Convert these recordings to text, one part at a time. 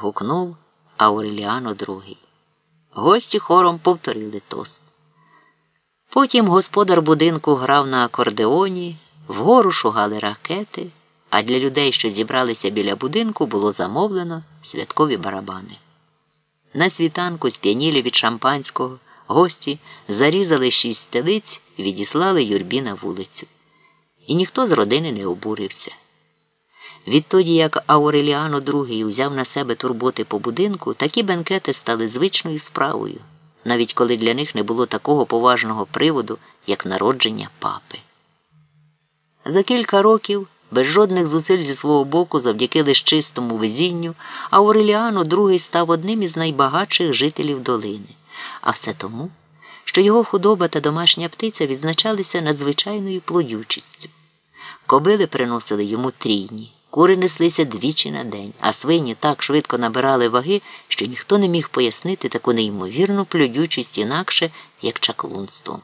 гукнув Ауреліано II. Гості хором повторили тост. Потім господар будинку грав на акордеоні, вгору шугали ракети, а для людей, що зібралися біля будинку, було замовлено святкові барабани. На світанку, сп'янілі від шампанського, гості зарізали шість телиць і відіслали юрбі на вулицю. І ніхто з родини не обурився. Відтоді, як Ауреліано II взяв на себе турботи по будинку, такі бенкети стали звичною справою, навіть коли для них не було такого поважного приводу, як народження папи. За кілька років, без жодних зусиль зі свого боку, завдяки лише чистому везінню, Ауреліано II став одним із найбагатших жителів долини, а все тому, що його худоба та домашня птиця відзначалися надзвичайною плодючістю. Кобили приносили йому трійні. Кури неслися двічі на день, а свині так швидко набирали ваги, що ніхто не міг пояснити таку неймовірну плюдючість інакше, як чаклунством.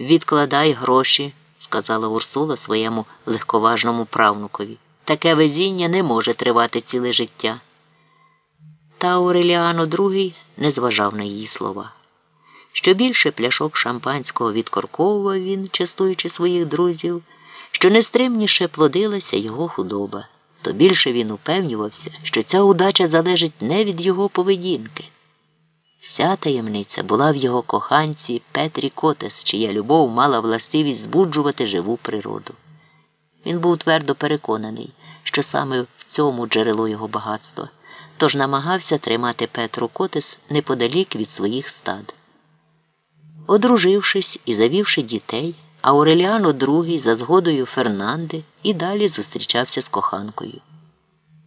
Відкладай гроші, сказала Урсула своєму легковажному правнукові. Таке везіння не може тривати ціле життя. Та Ауреліано II не зважав на її слова. Що більше пляшок шампанського відкорковував він, частуючи своїх друзів що нестримніше плодилася його худоба, то більше він упевнювався, що ця удача залежить не від його поведінки. Вся таємниця була в його коханці Петрі Котес, чия любов мала властивість збуджувати живу природу. Він був твердо переконаний, що саме в цьому джерело його багатства, тож намагався тримати Петру Котес неподалік від своїх стад. Одружившись і завівши дітей, Ауреліано II за згодою Фернанди і далі зустрічався з коханкою.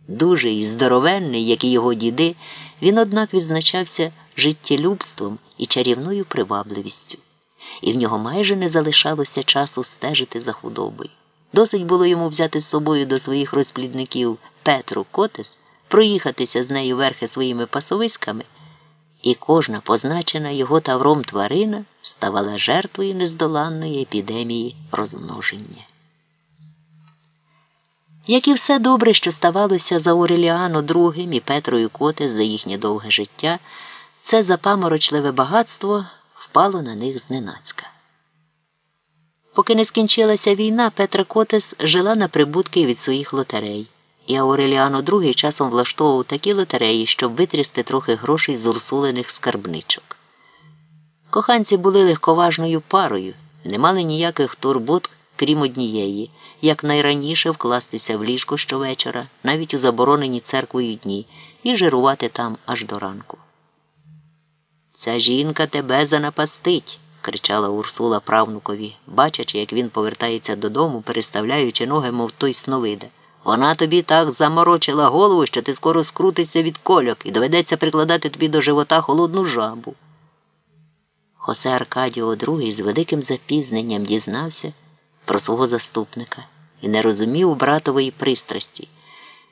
Дужий і здоровенний, як і його діди, він, однак, відзначався життєлюбством і чарівною привабливістю, і в нього майже не залишалося часу стежити за худобою. Досить було йому взяти з собою до своїх розплідників Петру Котес, проїхатися з нею верхи своїми пасовиськами і кожна позначена його тавром тварина ставала жертвою нездоланної епідемії розмноження. Як і все добре, що ставалося за Ореліано II і Петрою Котес за їхнє довге життя, це запаморочливе багатство впало на них зненацька. Поки не скінчилася війна, Петра Котес жила на прибутки від своїх лотерей і Ауреліано II часом влаштовував такі лотереї, щоб витрясти трохи грошей з урсулених скарбничок. Коханці були легковажною парою, не мали ніяких турбот, крім однієї, як найраніше вкластися в ліжко щовечора, навіть у заборонені церквою дні, і жирувати там аж до ранку. Ця жінка тебе занапастить, кричала Урсула правнукові, бачачи, як він повертається додому, переставляючи ноги, мов той сновиде. Вона тобі так заморочила голову, що ти скоро скрутишся від кольок і доведеться прикладати тобі до живота холодну жабу. Хосе Аркадіо II з великим запізненням дізнався про свого заступника і не розумів братової пристрасті.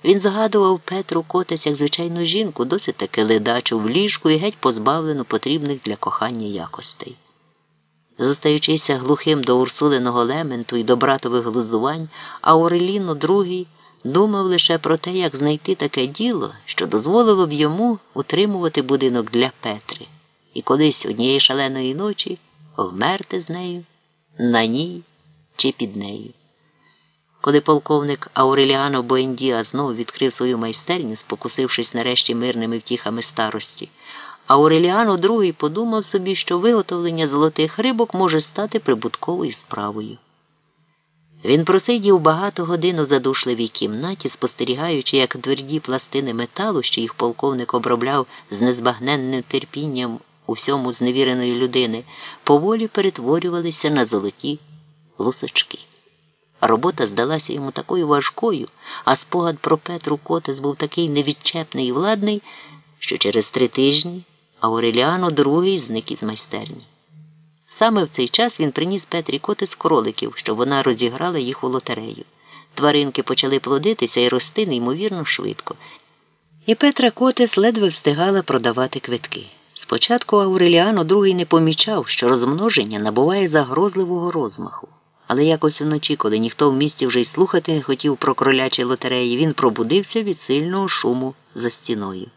Він згадував Петру Котець як звичайну жінку, досить таки ледачу в ліжку і геть позбавлену потрібних для кохання якостей. Зостаючися глухим до урсуленого лементу і до братових глузувань, а Ореліно другий думав лише про те, як знайти таке діло, що дозволило б йому утримувати будинок для Петри, і колись однієї шаленої ночі вмерти з нею на ній чи під нею. Коли полковник Ауреліано Боендіа знову відкрив свою майстерню, спокусившись нарешті мирними втіхами старості, Ауреліано II подумав собі, що виготовлення золотих рибок може стати прибутковою справою. Він просидів багато годин у задушливій кімнаті, спостерігаючи, як тверді пластини металу, що їх полковник обробляв з незбагненним терпінням у всьому зневіреної людини, поволі перетворювалися на золоті лусочки. Робота здалася йому такою важкою, а спогад про Петру Котес був такий невідчепний і владний, що через три тижні Ауреліано другий зник із майстерні. Саме в цей час він приніс Петрі Котис кроликів, щоб вона розіграла їх у лотерею. Тваринки почали плодитися і рости неймовірно швидко. І Петра Котис ледве встигала продавати квитки. Спочатку Ауреліано другий не помічав, що розмноження набуває загрозливого розмаху. Але якось вночі, коли ніхто в місті вже й слухати не хотів про кролячі лотереї, він пробудився від сильного шуму за стіною.